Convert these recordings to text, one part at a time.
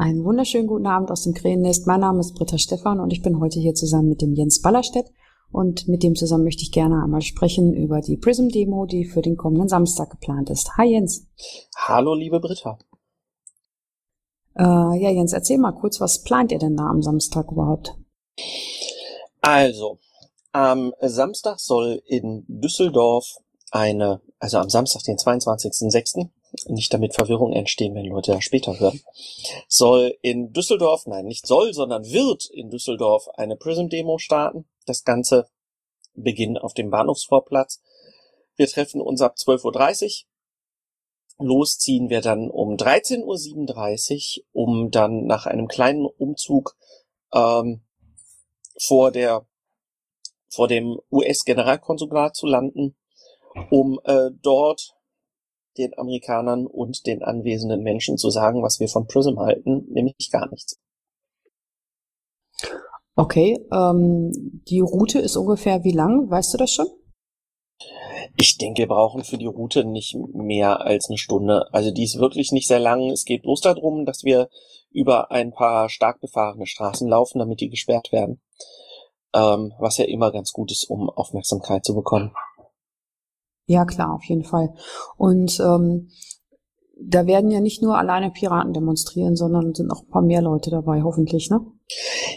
Einen wunderschönen guten Abend aus dem Krähennest. Mein Name ist Britta Stephan und ich bin heute hier zusammen mit dem Jens Ballerstedt. Und mit dem zusammen möchte ich gerne einmal sprechen über die Prism-Demo, die für den kommenden Samstag geplant ist. Hi Jens. Hallo liebe Britta. Äh, ja Jens, erzähl mal kurz, was plant ihr denn da am Samstag überhaupt? Also, am Samstag soll in Düsseldorf eine, also am Samstag, den 22.06., nicht damit Verwirrung entstehen, wenn Leute da später hören, soll in Düsseldorf, nein, nicht soll, sondern wird in Düsseldorf eine Prism-Demo starten. Das Ganze beginnt auf dem Bahnhofsvorplatz. Wir treffen uns ab 12.30 Uhr. Losziehen wir dann um 13.37 Uhr, um dann nach einem kleinen Umzug ähm, vor der vor dem US-Generalkonsulat zu landen, um äh, dort den Amerikanern und den anwesenden Menschen zu sagen, was wir von Prism halten, nämlich gar nichts. Okay, ähm, die Route ist ungefähr wie lang? Weißt du das schon? Ich denke, wir brauchen für die Route nicht mehr als eine Stunde. Also die ist wirklich nicht sehr lang. Es geht bloß darum, dass wir über ein paar stark befahrene Straßen laufen, damit die gesperrt werden. Ähm, was ja immer ganz gut ist, um Aufmerksamkeit zu bekommen. Ja, klar, auf jeden Fall. Und ähm, da werden ja nicht nur alleine Piraten demonstrieren, sondern sind auch ein paar mehr Leute dabei, hoffentlich, ne?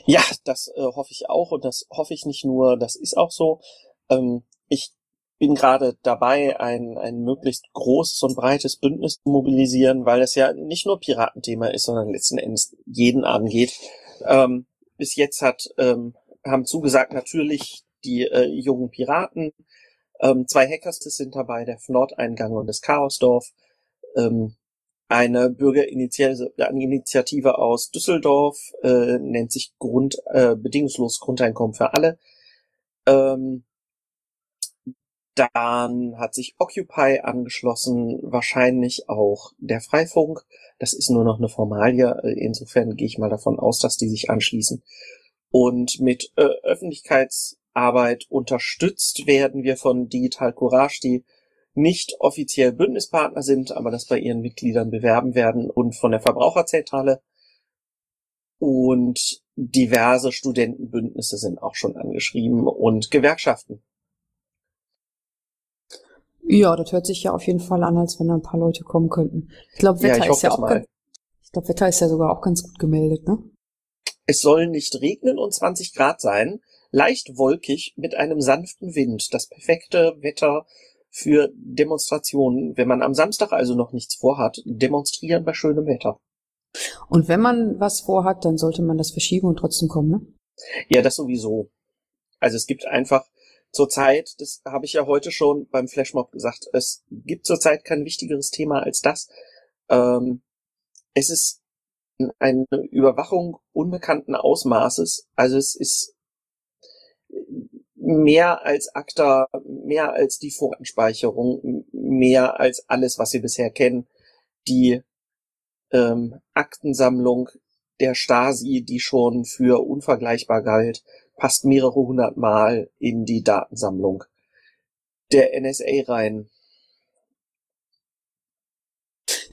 Ja, das äh, hoffe ich auch und das hoffe ich nicht nur, das ist auch so. Ähm, ich bin gerade dabei, ein, ein möglichst großes und breites Bündnis zu mobilisieren, weil es ja nicht nur Piratenthema ist, sondern letzten Endes jeden angeht. Ähm, bis jetzt hat, ähm, haben zugesagt natürlich die äh, jungen Piraten, ähm, zwei Hackerstes sind dabei, der Nordeingang und das Chaosdorf. Ähm, eine Bürgerinitiative aus Düsseldorf äh, nennt sich Grund, äh, bedingungslos Grundeinkommen für alle. Ähm, dann hat sich Occupy angeschlossen, wahrscheinlich auch der Freifunk. Das ist nur noch eine Formalie. Insofern gehe ich mal davon aus, dass die sich anschließen. Und mit äh, Öffentlichkeits Arbeit unterstützt werden wir von Digital Courage, die nicht offiziell Bündnispartner sind, aber das bei ihren Mitgliedern bewerben werden und von der Verbraucherzentrale. Und diverse Studentenbündnisse sind auch schon angeschrieben und Gewerkschaften. Ja, das hört sich ja auf jeden Fall an, als wenn da ein paar Leute kommen könnten. Ich glaube, Wetter ja, ich ist ja auch ganz, ich glaube, Wetter ist ja sogar auch ganz gut gemeldet, ne? Es soll nicht regnen und 20 Grad sein leicht wolkig mit einem sanften Wind. Das perfekte Wetter für Demonstrationen, wenn man am Samstag also noch nichts vorhat, demonstrieren bei schönem Wetter. Und wenn man was vorhat, dann sollte man das verschieben und trotzdem kommen, ne? Ja, das sowieso. Also es gibt einfach zurzeit, das habe ich ja heute schon beim Flashmob gesagt, es gibt zurzeit kein wichtigeres Thema als das. Ähm, es ist eine Überwachung unbekannten Ausmaßes. Also es ist mehr als ACTA, mehr als die Vorratenspeicherung, mehr als alles, was wir bisher kennen, die ähm, Aktensammlung der Stasi, die schon für unvergleichbar galt, passt mehrere hundert Mal in die Datensammlung der NSA rein.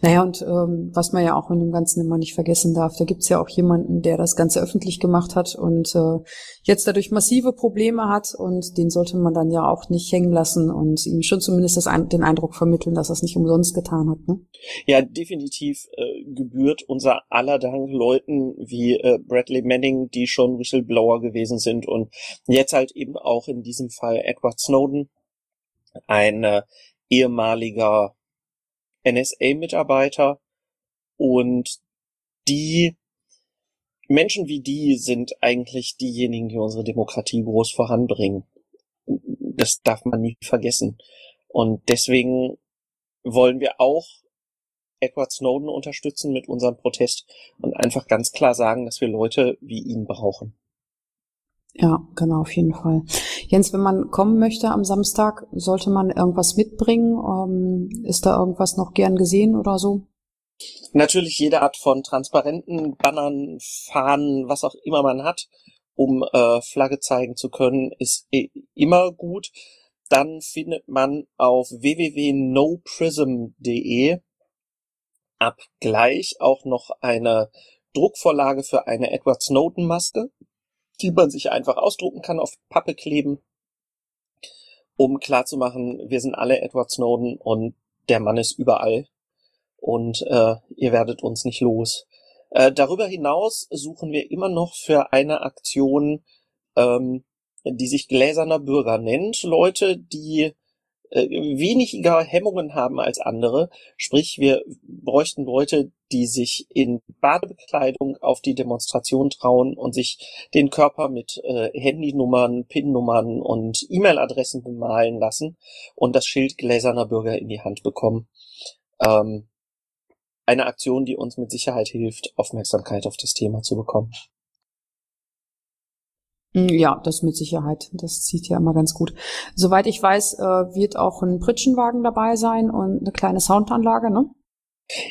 Naja, und ähm, was man ja auch in dem Ganzen immer nicht vergessen darf, da gibt's ja auch jemanden, der das Ganze öffentlich gemacht hat und äh, jetzt dadurch massive Probleme hat und den sollte man dann ja auch nicht hängen lassen und ihm schon zumindest das den Eindruck vermitteln, dass er es nicht umsonst getan hat. Ne? Ja, definitiv äh, gebührt unser aller Dank Leuten wie äh, Bradley Manning, die schon Whistleblower gewesen sind und jetzt halt eben auch in diesem Fall Edward Snowden, ein äh, ehemaliger NSA-Mitarbeiter und die Menschen wie die sind eigentlich diejenigen, die unsere Demokratie groß voranbringen. Das darf man nie vergessen. Und deswegen wollen wir auch Edward Snowden unterstützen mit unserem Protest und einfach ganz klar sagen, dass wir Leute wie ihn brauchen. Ja, genau, auf jeden Fall. Jens, wenn man kommen möchte am Samstag, sollte man irgendwas mitbringen? Ähm, ist da irgendwas noch gern gesehen oder so? Natürlich jede Art von Transparenten, Bannern, Fahnen, was auch immer man hat, um äh, Flagge zeigen zu können, ist immer gut. Dann findet man auf www.noprism.de ab gleich auch noch eine Druckvorlage für eine Edward Snowden Maske, die man sich einfach ausdrucken kann, auf Pappe kleben, um klarzumachen, wir sind alle Edward Snowden und der Mann ist überall und äh, ihr werdet uns nicht los. Äh, darüber hinaus suchen wir immer noch für eine Aktion, ähm, die sich Gläserner Bürger nennt, Leute, die äh, weniger Hemmungen haben als andere. Sprich, wir bräuchten Leute, die sich in Badebekleidung auf die Demonstration trauen und sich den Körper mit äh, Handynummern, PIN-Nummern und E-Mail-Adressen bemalen lassen und das Schild Gläserner Bürger in die Hand bekommen. Ähm, eine Aktion, die uns mit Sicherheit hilft, Aufmerksamkeit auf das Thema zu bekommen. Hm, ja, das mit Sicherheit. Das zieht ja immer ganz gut. Soweit ich weiß, äh, wird auch ein Pritschenwagen dabei sein und eine kleine Soundanlage, ne?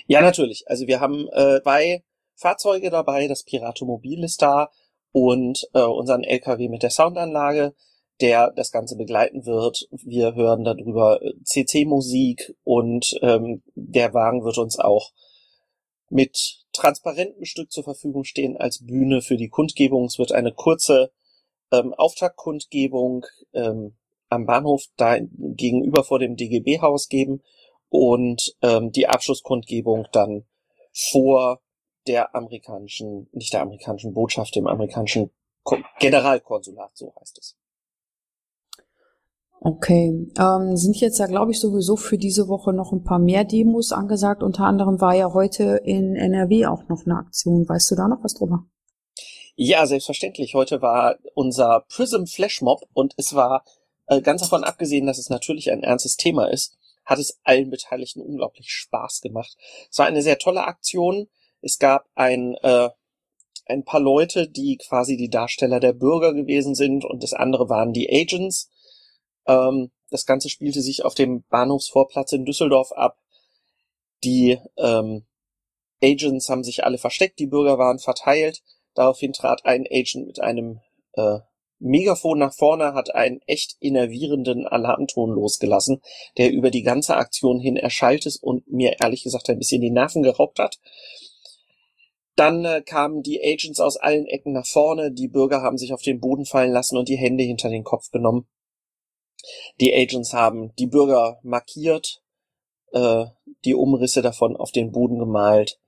Ja, natürlich. Also wir haben äh, zwei Fahrzeuge dabei. Das Piratomobil ist da und äh, unseren LKW mit der Soundanlage, der das Ganze begleiten wird. Wir hören darüber äh, CC-Musik und ähm, der Wagen wird uns auch mit transparentem Stück zur Verfügung stehen als Bühne für die Kundgebung. Es wird eine kurze ähm, Auftaktkundgebung ähm, am Bahnhof da gegenüber vor dem DGB-Haus geben und ähm, die Abschlusskundgebung dann vor der amerikanischen, nicht der amerikanischen Botschaft, dem amerikanischen Generalkonsulat, so heißt es. Okay, ähm, sind jetzt ja, glaube ich, sowieso für diese Woche noch ein paar mehr Demos angesagt. Unter anderem war ja heute in NRW auch noch eine Aktion. Weißt du da noch was drüber? Ja, selbstverständlich. Heute war unser Prism Flashmob und es war äh, ganz davon abgesehen, dass es natürlich ein ernstes Thema ist, hat es allen Beteiligten unglaublich Spaß gemacht. Es war eine sehr tolle Aktion. Es gab ein äh, ein paar Leute, die quasi die Darsteller der Bürger gewesen sind und das andere waren die Agents. Ähm, das Ganze spielte sich auf dem Bahnhofsvorplatz in Düsseldorf ab. Die ähm, Agents haben sich alle versteckt, die Bürger waren verteilt Daraufhin trat ein Agent mit einem äh, Megafon nach vorne, hat einen echt innervierenden Alarmton losgelassen, der über die ganze Aktion hin erschallt ist und mir ehrlich gesagt ein bisschen die Nerven geraubt hat. Dann äh, kamen die Agents aus allen Ecken nach vorne, die Bürger haben sich auf den Boden fallen lassen und die Hände hinter den Kopf genommen. Die Agents haben die Bürger markiert, äh, die Umrisse davon auf den Boden gemalt.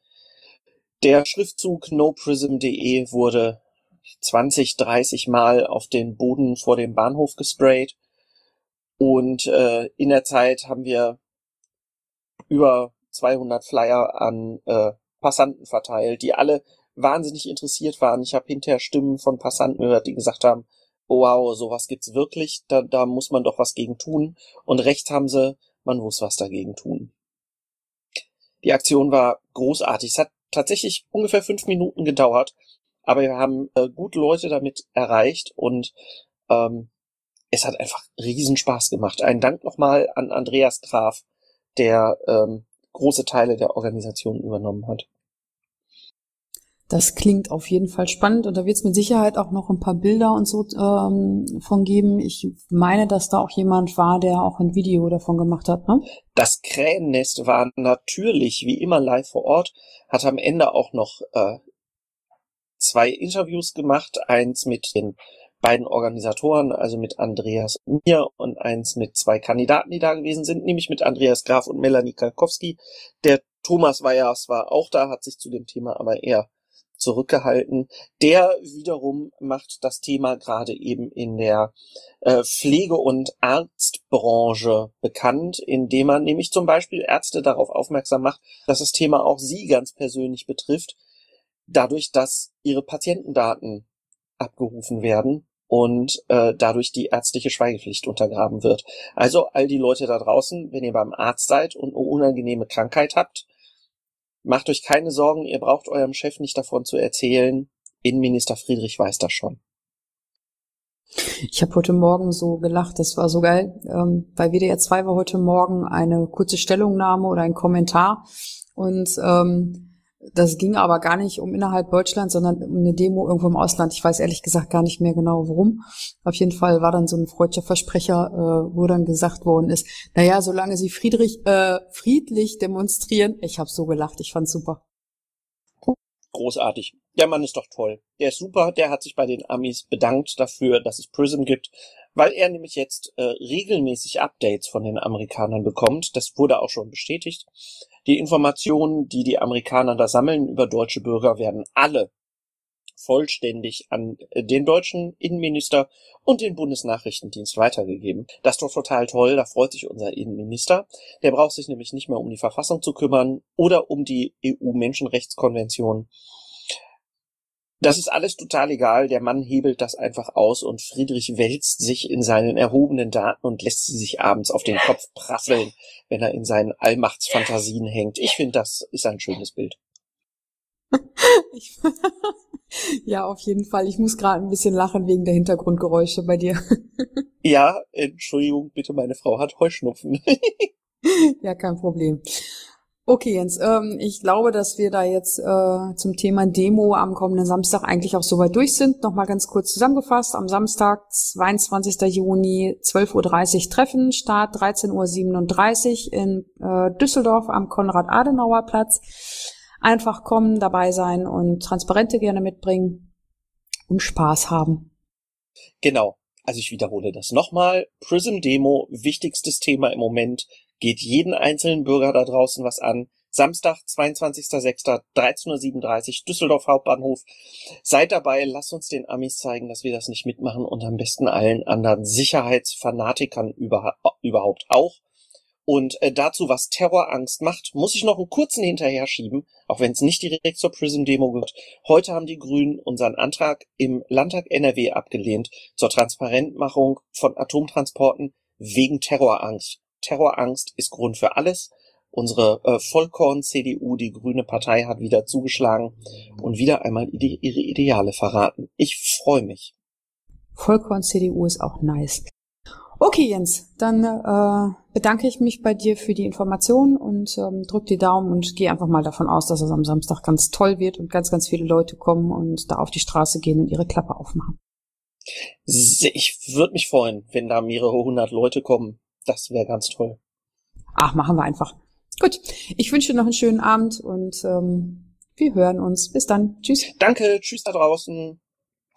Der Schriftzug noprism.de wurde 20, 30 Mal auf den Boden vor dem Bahnhof gesprayt. Und äh, in der Zeit haben wir über 200 Flyer an äh, Passanten verteilt, die alle wahnsinnig interessiert waren. Ich habe hinterher Stimmen von Passanten gehört, die gesagt haben, oh wow, sowas gibt's wirklich, da, da muss man doch was gegen tun. Und recht haben sie, man muss was dagegen tun. Die Aktion war großartig. Es hat tatsächlich ungefähr fünf Minuten gedauert, aber wir haben äh, gut Leute damit erreicht und ähm, es hat einfach riesen Spaß gemacht. Ein Dank nochmal an Andreas Graf, der ähm, große Teile der Organisation übernommen hat. Das klingt auf jeden Fall spannend und da wird es mit Sicherheit auch noch ein paar Bilder und so ähm, von geben. Ich meine, dass da auch jemand war, der auch ein Video davon gemacht hat. Ne? Das Krähennest war natürlich wie immer live vor Ort, hat am Ende auch noch äh, zwei Interviews gemacht, eins mit den beiden Organisatoren, also mit Andreas und mir und eins mit zwei Kandidaten, die da gewesen sind, nämlich mit Andreas Graf und Melanie Kalkowski. Der Thomas Weyers war auch da, hat sich zu dem Thema aber eher zurückgehalten. Der wiederum macht das Thema gerade eben in der äh, Pflege- und Arztbranche bekannt, indem man nämlich zum Beispiel Ärzte darauf aufmerksam macht, dass das Thema auch sie ganz persönlich betrifft, dadurch, dass ihre Patientendaten abgerufen werden und äh, dadurch die ärztliche Schweigepflicht untergraben wird. Also all die Leute da draußen, wenn ihr beim Arzt seid und eine unangenehme Krankheit habt, Macht euch keine Sorgen, ihr braucht eurem Chef nicht davon zu erzählen. Innenminister Friedrich weiß das schon. Ich habe heute Morgen so gelacht, das war so geil. Ähm, bei WDR 2 war heute Morgen eine kurze Stellungnahme oder ein Kommentar und ähm, das ging aber gar nicht um innerhalb Deutschland, sondern um eine Demo irgendwo im Ausland. Ich weiß ehrlich gesagt gar nicht mehr genau warum. Auf jeden Fall war dann so ein freudscher Versprecher, äh, wo dann gesagt worden ist, naja, solange sie friedrich, äh, friedlich demonstrieren, ich habe so gelacht, ich fand's super. großartig. Der Mann ist doch toll. Der ist super. Der hat sich bei den Amis bedankt dafür, dass es Prism gibt, weil er nämlich jetzt äh, regelmäßig Updates von den Amerikanern bekommt. Das wurde auch schon bestätigt. Die Informationen, die die Amerikaner da sammeln über deutsche Bürger, werden alle vollständig an äh, den deutschen Innenminister und den Bundesnachrichtendienst weitergegeben. Das ist doch total toll, da freut sich unser Innenminister. Der braucht sich nämlich nicht mehr um die Verfassung zu kümmern oder um die EU-Menschenrechtskonvention. Das ist alles total egal. Der Mann hebelt das einfach aus und Friedrich wälzt sich in seinen erhobenen Daten und lässt sie sich abends auf den Kopf prasseln, wenn er in seinen Allmachtsfantasien hängt. Ich finde, das ist ein schönes Bild. ja, auf jeden Fall. Ich muss gerade ein bisschen lachen wegen der Hintergrundgeräusche bei dir. ja, Entschuldigung, bitte, meine Frau hat Heuschnupfen. ja, kein Problem. Okay, Jens, ähm, ich glaube, dass wir da jetzt äh, zum Thema Demo am kommenden Samstag eigentlich auch soweit durch sind. Nochmal ganz kurz zusammengefasst. Am Samstag, 22. Juni, 12.30 Uhr Treffen, Start 13.37 Uhr in äh, Düsseldorf am Konrad-Adenauer-Platz. Einfach kommen, dabei sein und Transparente gerne mitbringen und Spaß haben. Genau. Also ich wiederhole das nochmal. Prism Demo, wichtigstes Thema im Moment, geht jeden einzelnen Bürger da draußen was an. Samstag, 22.06., 13.37 Uhr, Düsseldorf Hauptbahnhof. Seid dabei, lasst uns den Amis zeigen, dass wir das nicht mitmachen und am besten allen anderen Sicherheitsfanatikern über, überhaupt auch. Und äh, dazu, was Terrorangst macht, muss ich noch einen kurzen hinterher schieben, auch wenn es nicht direkt zur Prism-Demo gehört. Heute haben die Grünen unseren Antrag im Landtag NRW abgelehnt zur Transparentmachung von Atomtransporten wegen Terrorangst. Terrorangst ist Grund für alles. Unsere äh, Vollkorn-CDU, die Grüne Partei, hat wieder zugeschlagen und wieder einmal ide ihre Ideale verraten. Ich freue mich. Vollkorn-CDU ist auch nice. Okay, Jens, dann äh, bedanke ich mich bei dir für die Information und ähm, drück die Daumen und gehe einfach mal davon aus, dass es am Samstag ganz toll wird und ganz, ganz viele Leute kommen und da auf die Straße gehen und ihre Klappe aufmachen. Ich würde mich freuen, wenn da mehrere hundert Leute kommen. Das wäre ganz toll. Ach, machen wir einfach. Gut, ich wünsche dir noch einen schönen Abend und ähm, wir hören uns. Bis dann. Tschüss. Danke, tschüss da draußen.